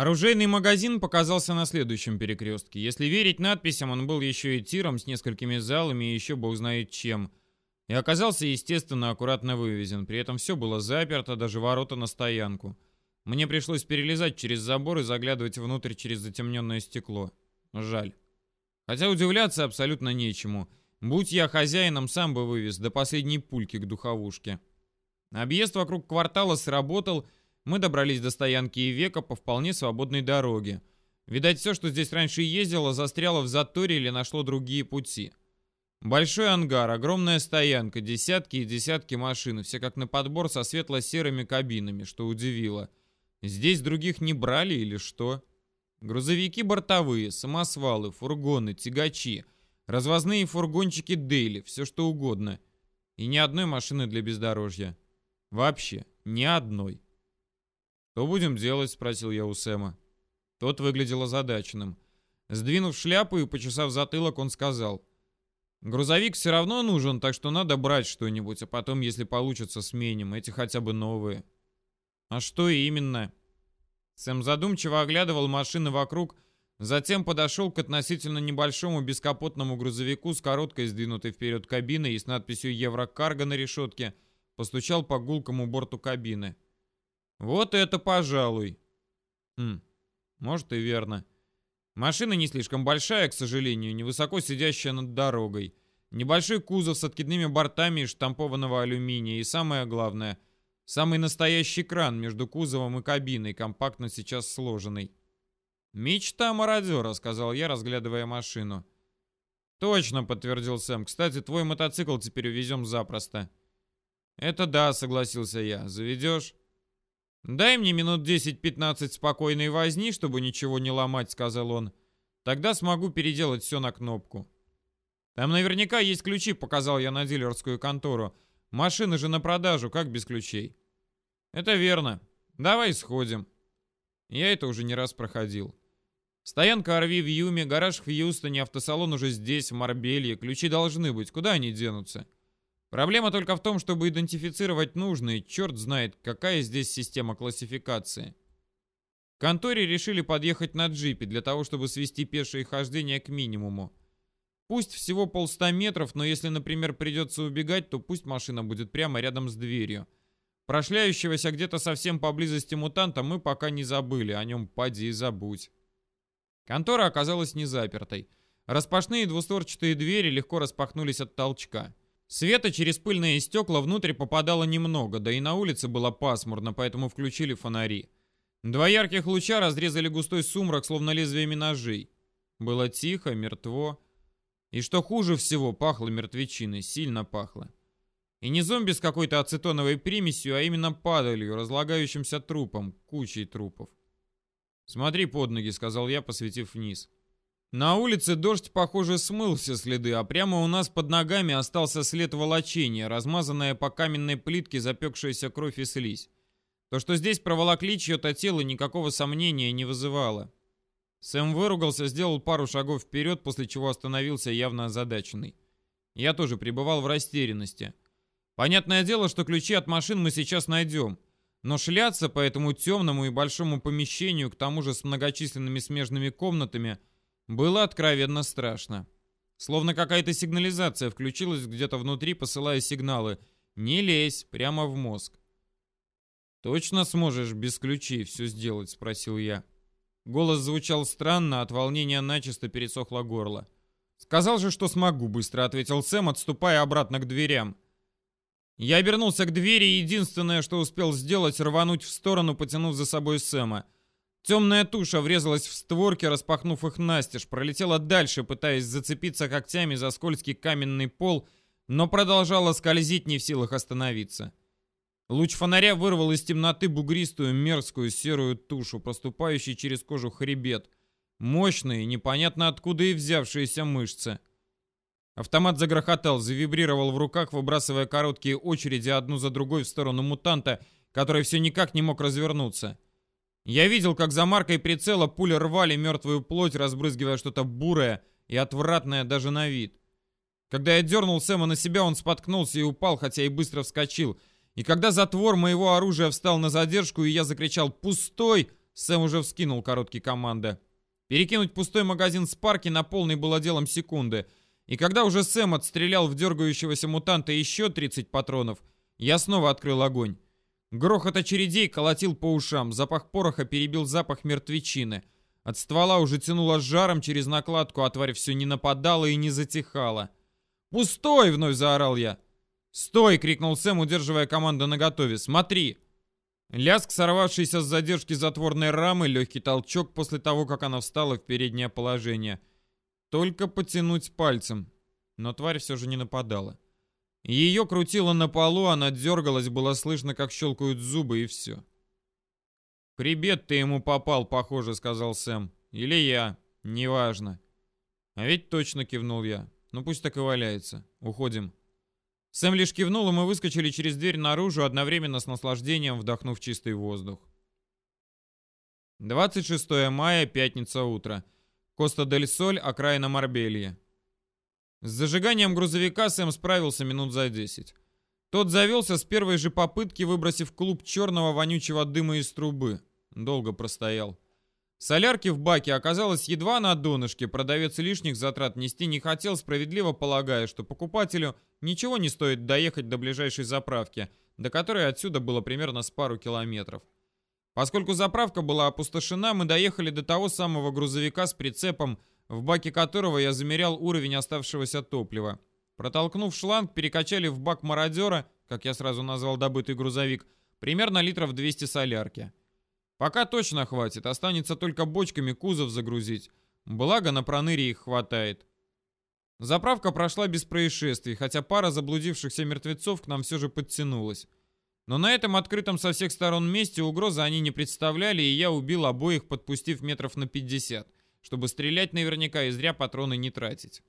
Оружейный магазин показался на следующем перекрестке. Если верить надписям, он был еще и тиром с несколькими залами и еще бог знает чем. И оказался, естественно, аккуратно вывезен. При этом все было заперто, даже ворота на стоянку. Мне пришлось перелезать через забор и заглядывать внутрь через затемненное стекло. Жаль. Хотя удивляться абсолютно нечему. Будь я хозяином, сам бы вывез до последней пульки к духовушке. Объезд вокруг квартала сработал, мы добрались до стоянки Ивека по вполне свободной дороге. Видать, все, что здесь раньше ездило, застряло в заторе или нашло другие пути. Большой ангар, огромная стоянка, десятки и десятки машин, все как на подбор со светло-серыми кабинами, что удивило. Здесь других не брали или что? Грузовики бортовые, самосвалы, фургоны, тягачи, развозные фургончики Дейли, все что угодно. И ни одной машины для бездорожья. Вообще, ни одной. «Что будем делать?» — спросил я у Сэма. Тот выглядел озадаченным. Сдвинув шляпу и почесав затылок, он сказал. «Грузовик все равно нужен, так что надо брать что-нибудь, а потом, если получится, сменим. Эти хотя бы новые». «А что именно?» Сэм задумчиво оглядывал машины вокруг, затем подошел к относительно небольшому бескапотному грузовику с короткой сдвинутой вперед кабиной и с надписью «Еврокарго» на решетке, постучал по гулкому борту кабины. Вот это пожалуй. Хм, может и верно. Машина не слишком большая, к сожалению, невысоко сидящая над дорогой. Небольшой кузов с откидными бортами из штампованного алюминия. И самое главное, самый настоящий кран между кузовом и кабиной, компактно сейчас сложенный. «Мечта мародера», — сказал я, разглядывая машину. «Точно», — подтвердил Сэм. «Кстати, твой мотоцикл теперь увезем запросто». «Это да», — согласился я. «Заведешь?» «Дай мне минут 10-15 спокойной возни, чтобы ничего не ломать», — сказал он. «Тогда смогу переделать все на кнопку». «Там наверняка есть ключи», — показал я на дилерскую контору. «Машины же на продажу, как без ключей?» «Это верно. Давай сходим». Я это уже не раз проходил. Стоянка Орви в Юме, гараж в Хьюстоне, автосалон уже здесь, в Марбелье. Ключи должны быть. Куда они денутся?» Проблема только в том, чтобы идентифицировать нужные, черт знает, какая здесь система классификации. В конторе решили подъехать на джипе для того, чтобы свести пешее хождение к минимуму. Пусть всего полста метров, но если, например, придется убегать, то пусть машина будет прямо рядом с дверью. Прошляющегося где-то совсем поблизости мутанта мы пока не забыли, о нем поди и забудь. Контора оказалась не запертой. Распашные двустворчатые двери легко распахнулись от толчка. Света через пыльные стекла внутрь попадало немного, да и на улице было пасмурно, поэтому включили фонари. Два ярких луча разрезали густой сумрак, словно лезвиями ножей. Было тихо, мертво. И что хуже всего, пахло мертвечиной, сильно пахло. И не зомби с какой-то ацетоновой примесью, а именно падалью, разлагающимся трупом, кучей трупов. «Смотри под ноги», — сказал я, посветив вниз. На улице дождь, похоже, смыл все следы, а прямо у нас под ногами остался след волочения, размазанная по каменной плитке запекшаяся кровь и слизь. То, что здесь проволокли чье-то тело, никакого сомнения не вызывало. Сэм выругался, сделал пару шагов вперед, после чего остановился явно озадаченный. Я тоже пребывал в растерянности. Понятное дело, что ключи от машин мы сейчас найдем. Но шляться по этому темному и большому помещению, к тому же с многочисленными смежными комнатами – было откровенно страшно. Словно какая-то сигнализация включилась где-то внутри, посылая сигналы. «Не лезь, прямо в мозг». «Точно сможешь без ключей все сделать?» — спросил я. Голос звучал странно, от волнения начисто пересохло горло. «Сказал же, что смогу», — быстро ответил Сэм, отступая обратно к дверям. Я обернулся к двери, и единственное, что успел сделать, рвануть в сторону, потянув за собой Сэма — Темная туша врезалась в створки, распахнув их настежь, пролетела дальше, пытаясь зацепиться когтями за скользкий каменный пол, но продолжала скользить, не в силах остановиться. Луч фонаря вырвал из темноты бугристую, мерзкую, серую тушу, проступающую через кожу хребет. Мощные, непонятно откуда и взявшиеся мышцы. Автомат загрохотал, завибрировал в руках, выбрасывая короткие очереди одну за другой в сторону мутанта, который все никак не мог развернуться. — я видел, как за маркой прицела пули рвали мертвую плоть, разбрызгивая что-то бурое и отвратное даже на вид. Когда я дернул Сэма на себя, он споткнулся и упал, хотя и быстро вскочил. И когда затвор моего оружия встал на задержку, и я закричал «Пустой!», Сэм уже вскинул короткие команды. Перекинуть пустой магазин с парки на полный было делом секунды. И когда уже Сэм отстрелял в дергающегося мутанта еще 30 патронов, я снова открыл огонь. Грохот очередей колотил по ушам, запах пороха перебил запах мертвечины. От ствола уже тянуло жаром через накладку, а тварь все не нападала и не затихала. «Пустой!» — вновь заорал я. «Стой!» — крикнул Сэм, удерживая команду наготове. «Смотри!» Лязг, сорвавшийся с задержки затворной рамы, легкий толчок после того, как она встала в переднее положение. Только потянуть пальцем. Но тварь все же не нападала. Ее крутило на полу, она дергалась, было слышно, как щелкают зубы, и все. «Хребет ты ему попал, похоже», — сказал Сэм. «Или я. Неважно». «А ведь точно», — кивнул я. «Ну пусть так и валяется. Уходим». Сэм лишь кивнул, и мы выскочили через дверь наружу, одновременно с наслаждением вдохнув чистый воздух. 26 мая, пятница утро. Коста-дель-Соль, окраина Марбельи. С зажиганием грузовика Сэм справился минут за 10. Тот завелся с первой же попытки, выбросив клуб черного вонючего дыма из трубы. Долго простоял. Солярки в баке оказалось едва на донышке, продавец лишних затрат нести не хотел, справедливо полагая, что покупателю ничего не стоит доехать до ближайшей заправки, до которой отсюда было примерно с пару километров. Поскольку заправка была опустошена, мы доехали до того самого грузовика с прицепом, в баке которого я замерял уровень оставшегося топлива. Протолкнув шланг, перекачали в бак мародера, как я сразу назвал добытый грузовик, примерно литров 200 солярки. Пока точно хватит, останется только бочками кузов загрузить. Благо на проныре их хватает. Заправка прошла без происшествий, хотя пара заблудившихся мертвецов к нам все же подтянулась. Но на этом открытом со всех сторон месте угрозы они не представляли, и я убил обоих, подпустив метров на 50, чтобы стрелять наверняка и зря патроны не тратить.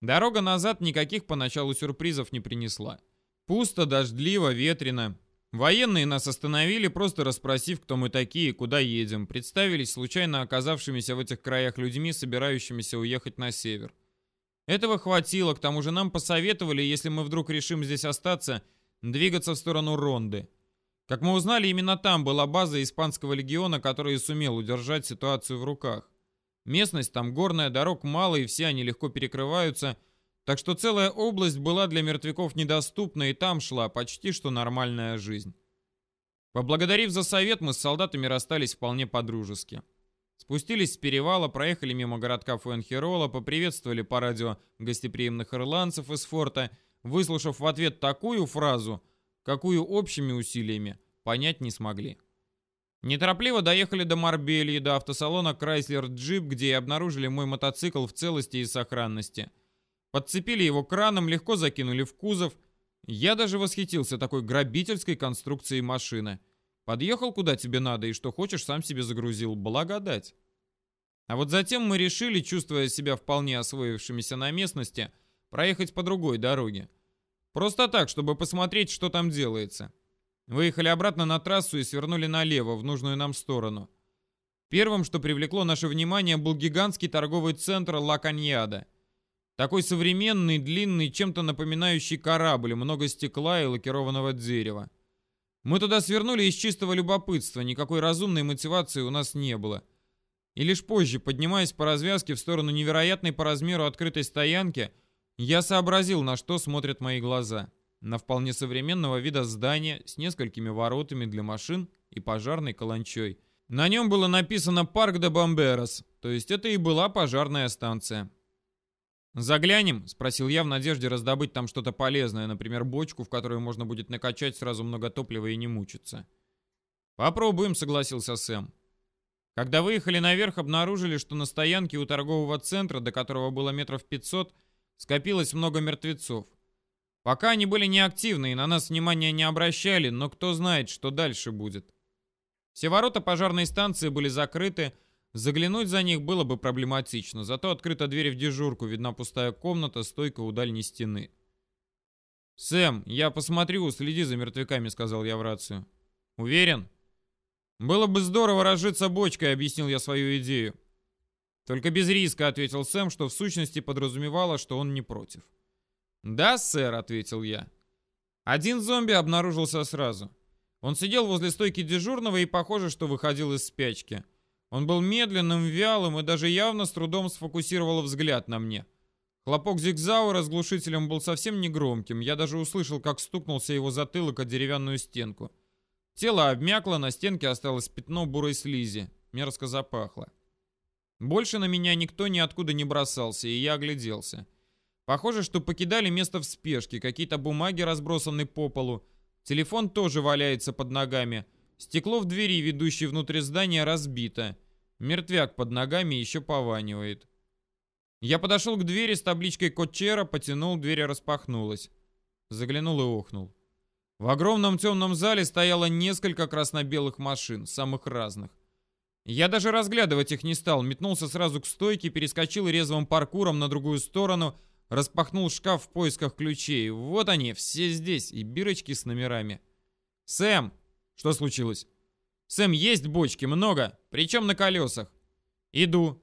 Дорога назад никаких поначалу сюрпризов не принесла. Пусто, дождливо, ветрено. Военные нас остановили, просто расспросив, кто мы такие и куда едем. Представились случайно оказавшимися в этих краях людьми, собирающимися уехать на север. Этого хватило, к тому же нам посоветовали, если мы вдруг решим здесь остаться, двигаться в сторону Ронды. Как мы узнали, именно там была база испанского легиона, который сумел удержать ситуацию в руках. Местность там горная, дорог мало, и все они легко перекрываются – так что целая область была для мертвяков недоступна, и там шла почти что нормальная жизнь. Поблагодарив за совет, мы с солдатами расстались вполне по-дружески. Спустились с перевала, проехали мимо городка Фуэнхерола, поприветствовали по радио гостеприимных ирландцев из форта, выслушав в ответ такую фразу, какую общими усилиями понять не смогли. Неторопливо доехали до Марбелии, до автосалона Chrysler Jeep, где и обнаружили мой мотоцикл в целости и сохранности – Подцепили его краном, легко закинули в кузов. Я даже восхитился такой грабительской конструкцией машины. Подъехал куда тебе надо и что хочешь сам себе загрузил. Благодать. А вот затем мы решили, чувствуя себя вполне освоившимися на местности, проехать по другой дороге. Просто так, чтобы посмотреть, что там делается. Выехали обратно на трассу и свернули налево, в нужную нам сторону. Первым, что привлекло наше внимание, был гигантский торговый центр Ла Каньяда. Такой современный, длинный, чем-то напоминающий корабль, много стекла и лакированного дерева. Мы туда свернули из чистого любопытства, никакой разумной мотивации у нас не было. И лишь позже, поднимаясь по развязке в сторону невероятной по размеру открытой стоянки, я сообразил, на что смотрят мои глаза. На вполне современного вида здание с несколькими воротами для машин и пожарной каланчой. На нем было написано «Парк де Бомберос», то есть это и была пожарная станция. «Заглянем?» — спросил я в надежде раздобыть там что-то полезное, например, бочку, в которую можно будет накачать сразу много топлива и не мучиться. «Попробуем», — согласился Сэм. Когда выехали наверх, обнаружили, что на стоянке у торгового центра, до которого было метров 500, скопилось много мертвецов. Пока они были неактивны и на нас внимания не обращали, но кто знает, что дальше будет. Все ворота пожарной станции были закрыты, Заглянуть за них было бы проблематично, зато открыта дверь в дежурку, видна пустая комната, стойка у дальней стены. «Сэм, я посмотрю, следи за мертвяками», — сказал я в рацию. «Уверен?» «Было бы здорово разжиться бочкой», — объяснил я свою идею. «Только без риска», — ответил Сэм, что в сущности подразумевало, что он не против. «Да, сэр», — ответил я. Один зомби обнаружился сразу. Он сидел возле стойки дежурного и, похоже, что выходил из спячки. Он был медленным, вялым и даже явно с трудом сфокусировал взгляд на мне. Хлопок зигзаура с глушителем был совсем негромким. Я даже услышал, как стукнулся его затылок о деревянную стенку. Тело обмякло, на стенке осталось пятно бурой слизи. Мерзко запахло. Больше на меня никто ниоткуда не бросался, и я огляделся. Похоже, что покидали место в спешке, какие-то бумаги разбросаны по полу, телефон тоже валяется под ногами, стекло в двери, ведущей внутрь здания, разбито. Мертвяк под ногами еще пованивает. Я подошел к двери с табличкой Котчера, потянул, дверь распахнулась. Заглянул и охнул. В огромном темном зале стояло несколько красно-белых машин, самых разных. Я даже разглядывать их не стал, метнулся сразу к стойке, перескочил резвым паркуром на другую сторону, распахнул шкаф в поисках ключей. Вот они, все здесь, и бирочки с номерами. «Сэм!» «Что случилось?» «Сэм, есть бочки, много, причем на колесах». «Иду»,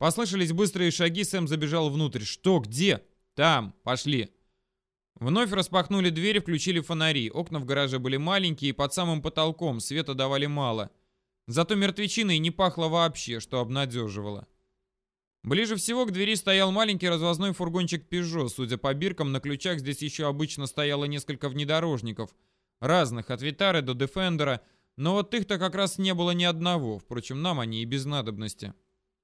Послышались быстрые шаги, Сэм забежал внутрь. «Что? Где?» «Там. Пошли». Вновь распахнули двери, включили фонари. Окна в гараже были маленькие и под самым потолком, света давали мало. Зато мертвечиной не пахло вообще, что обнадеживало. Ближе всего к двери стоял маленький развозной фургончик Peugeot. Судя по биркам, на ключах здесь еще обычно стояло несколько внедорожников. Разных, от Витары до Дефендера. Но вот их-то как раз не было ни одного. Впрочем, нам они и без надобности.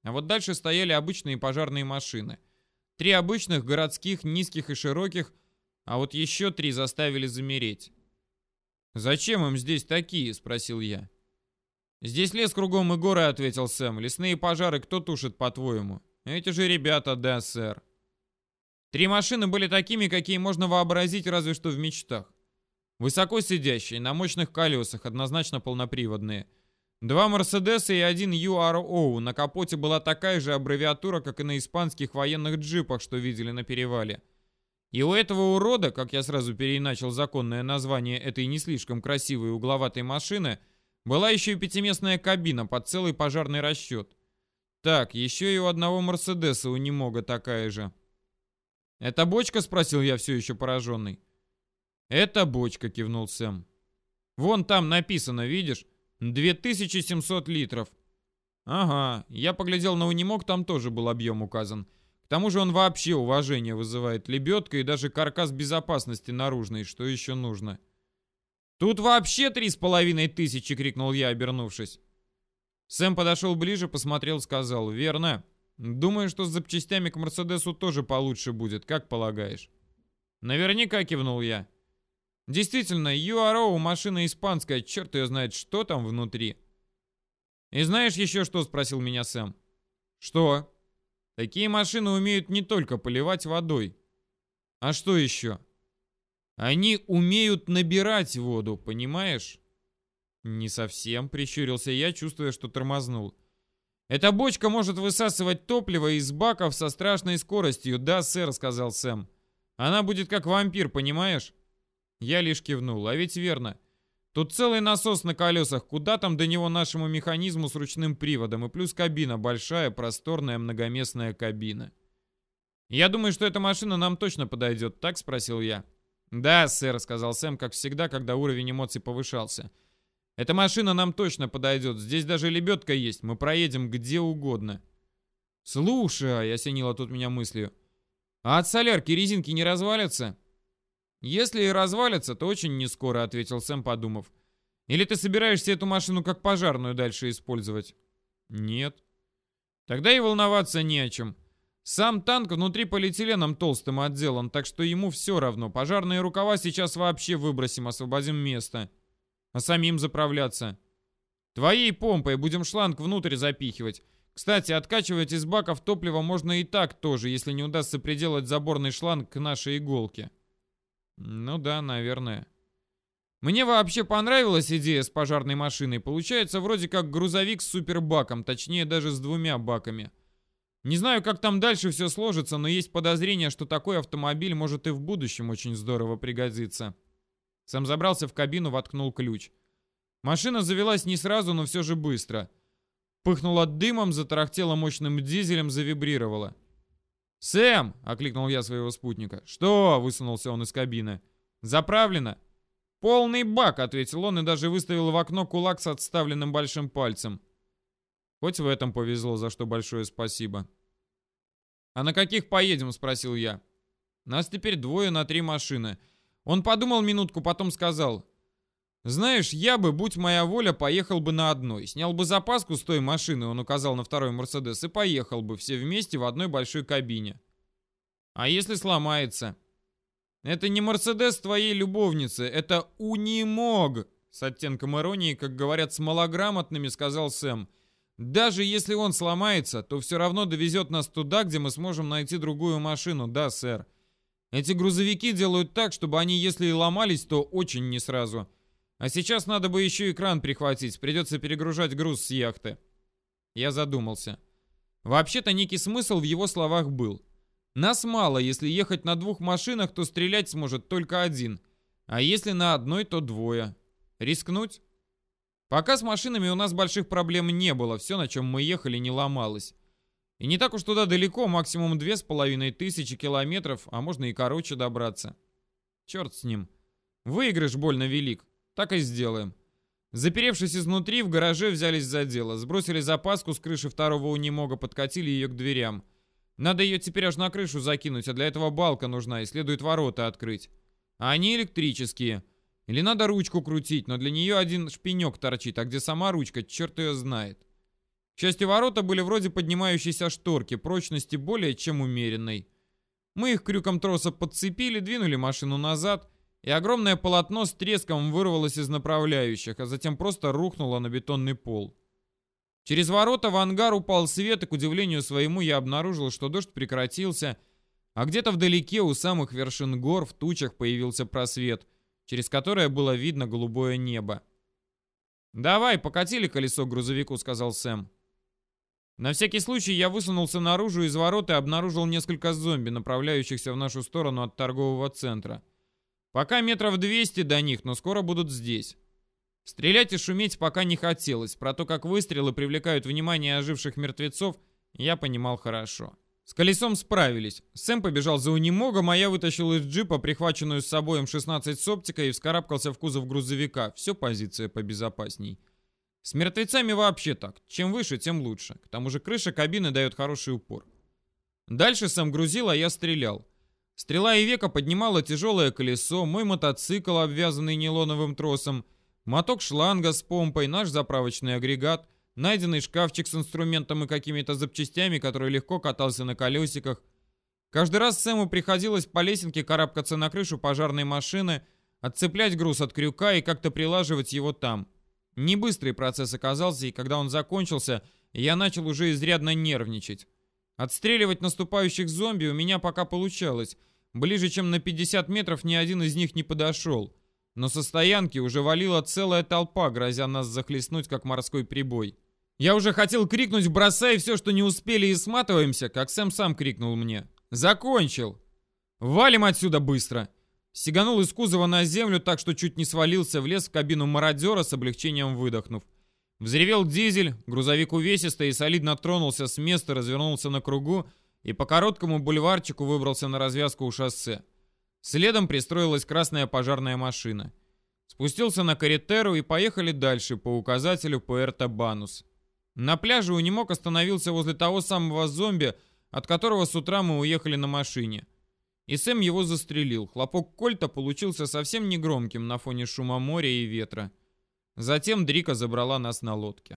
А вот дальше стояли обычные пожарные машины. Три обычных, городских, низких и широких, а вот еще три заставили замереть. «Зачем им здесь такие?» — спросил я. «Здесь лес кругом и горы», — ответил Сэм. «Лесные пожары кто тушит, по-твоему?» «Эти же ребята, да, сэр». Три машины были такими, какие можно вообразить разве что в мечтах. Высоко сидящие, на мощных колесах, однозначно полноприводные. Два Мерседеса и один URO. На капоте была такая же аббревиатура, как и на испанских военных джипах, что видели на перевале. И у этого урода, как я сразу переиначил законное название этой не слишком красивой угловатой машины, была еще и пятиместная кабина под целый пожарный расчет. Так, еще и у одного Мерседеса у немога такая же. «Это бочка?» — спросил я все еще пораженный. «Это бочка», — кивнул Сэм. «Вон там написано, видишь? 2700 литров. Ага, я поглядел на унимок, там тоже был объем указан. К тому же он вообще уважение вызывает. Лебедка и даже каркас безопасности наружный, что еще нужно. «Тут вообще три с половиной тысячи!» — крикнул я, обернувшись. Сэм подошел ближе, посмотрел, сказал. «Верно. Думаю, что с запчастями к Мерседесу тоже получше будет, как полагаешь?» «Наверняка», — кивнул я. Действительно, URO машина испанская, черт ее знает, что там внутри. И знаешь еще что, спросил меня Сэм. Что? Такие машины умеют не только поливать водой. А что еще? Они умеют набирать воду, понимаешь? Не совсем, прищурился я, чувствуя, что тормознул. Эта бочка может высасывать топливо из баков со страшной скоростью. Да, сэр, сказал Сэм. Она будет как вампир, понимаешь? Я лишь кивнул. А ведь верно. Тут целый насос на колесах. Куда там до него нашему механизму с ручным приводом? И плюс кабина. Большая, просторная, многоместная кабина. «Я думаю, что эта машина нам точно подойдет», — так спросил я. «Да, сэр», — сказал Сэм, как всегда, когда уровень эмоций повышался. «Эта машина нам точно подойдет. Здесь даже лебедка есть. Мы проедем где угодно». «Слушай», — осенило тут меня мыслью, «а от солярки резинки не развалятся?» «Если и развалится, то очень нескоро», — ответил Сэм, подумав. «Или ты собираешься эту машину как пожарную дальше использовать?» «Нет». «Тогда и волноваться не о чем. Сам танк внутри полиэтиленом толстым отделан, так что ему все равно. Пожарные рукава сейчас вообще выбросим, освободим место. А самим заправляться. Твоей помпой будем шланг внутрь запихивать. Кстати, откачивать из баков топливо можно и так тоже, если не удастся приделать заборный шланг к нашей иголке. Ну да, наверное. Мне вообще понравилась идея с пожарной машиной. Получается вроде как грузовик с супербаком, точнее даже с двумя баками. Не знаю, как там дальше все сложится, но есть подозрение, что такой автомобиль может и в будущем очень здорово пригодиться. Сам забрался в кабину, воткнул ключ. Машина завелась не сразу, но все же быстро. Пыхнула дымом, затарахтела мощным дизелем, завибрировала. «Сэм!» — окликнул я своего спутника. «Что?» — высунулся он из кабины. «Заправлено?» «Полный бак», — ответил он и даже выставил в окно кулак с отставленным большим пальцем. Хоть в этом повезло, за что большое спасибо. «А на каких поедем?» — спросил я. «Нас теперь двое на три машины». Он подумал минутку, потом сказал. «Знаешь, я бы, будь моя воля, поехал бы на одной. Снял бы запаску с той машины, он указал на второй Мерседес, и поехал бы все вместе в одной большой кабине. А если сломается?» «Это не Мерседес твоей любовницы, это Унимог!» С оттенком иронии, как говорят с малограмотными, сказал Сэм. Даже если он сломается, то все равно довезет нас туда, где мы сможем найти другую машину, да, сэр. Эти грузовики делают так, чтобы они, если и ломались, то очень не сразу. А сейчас надо бы еще экран прихватить, придется перегружать груз с яхты. Я задумался. Вообще-то некий смысл в его словах был. Нас мало, если ехать на двух машинах, то стрелять сможет только один. А если на одной, то двое. Рискнуть? Пока с машинами у нас больших проблем не было, все, на чем мы ехали, не ломалось. И не так уж туда далеко, максимум две с половиной тысячи километров, а можно и короче добраться. Черт с ним. Выигрыш больно велик. Так и сделаем. Заперевшись изнутри, в гараже взялись за дело. Сбросили запаску с крыши второго унемога, подкатили ее к дверям. Надо ее теперь аж на крышу закинуть, а для этого балка нужна, и следует ворота открыть. А они электрические. Или надо ручку крутить, но для нее один шпинек торчит, а где сама ручка, черт ее знает. К счастью, ворота были вроде поднимающейся шторки, прочности более чем умеренной. Мы их крюком троса подцепили, двинули машину назад, и огромное полотно с треском вырвалось из направляющих, а затем просто рухнуло на бетонный пол. Через ворота в ангар упал свет, и к удивлению своему я обнаружил, что дождь прекратился, а где-то вдалеке у самых вершин гор в тучах появился просвет — через которое было видно голубое небо. «Давай, покатили колесо к грузовику», — сказал Сэм. На всякий случай я высунулся наружу из ворот и обнаружил несколько зомби, направляющихся в нашу сторону от торгового центра. Пока метров 200 до них, но скоро будут здесь. Стрелять и шуметь пока не хотелось. Про то, как выстрелы привлекают внимание оживших мертвецов, я понимал хорошо. С колесом справились. Сэм побежал за унемогом, а я вытащил из джипа прихваченную с собой М-16 с оптикой и вскарабкался в кузов грузовика. Все позиция побезопасней. С мертвецами вообще так. Чем выше, тем лучше. К тому же крыша кабины дает хороший упор. Дальше Сэм грузил, а я стрелял. Стрела и века поднимала тяжелое колесо, мой мотоцикл, обвязанный нейлоновым тросом, моток шланга с помпой, наш заправочный агрегат — найденный шкафчик с инструментом и какими-то запчастями, который легко катался на колесиках. Каждый раз Сэму приходилось по лесенке карабкаться на крышу пожарной машины, отцеплять груз от крюка и как-то прилаживать его там. Не быстрый процесс оказался, и когда он закончился, я начал уже изрядно нервничать. Отстреливать наступающих зомби у меня пока получалось. Ближе, чем на 50 метров, ни один из них не подошел. Но со стоянки уже валила целая толпа, грозя нас захлестнуть, как морской прибой. Я уже хотел крикнуть «бросай все, что не успели и сматываемся», как Сэм сам крикнул мне. «Закончил!» «Валим отсюда быстро!» Сиганул из кузова на землю так, что чуть не свалился, влез в кабину мародера с облегчением выдохнув. Взревел дизель, грузовик увесистый и солидно тронулся с места, развернулся на кругу и по короткому бульварчику выбрался на развязку у шоссе. Следом пристроилась красная пожарная машина. Спустился на Каретеру и поехали дальше по указателю Пуэрто Банус. На пляже у Немок остановился возле того самого зомби, от которого с утра мы уехали на машине. И Сэм его застрелил. Хлопок кольта получился совсем негромким на фоне шума моря и ветра. Затем Дрика забрала нас на лодке.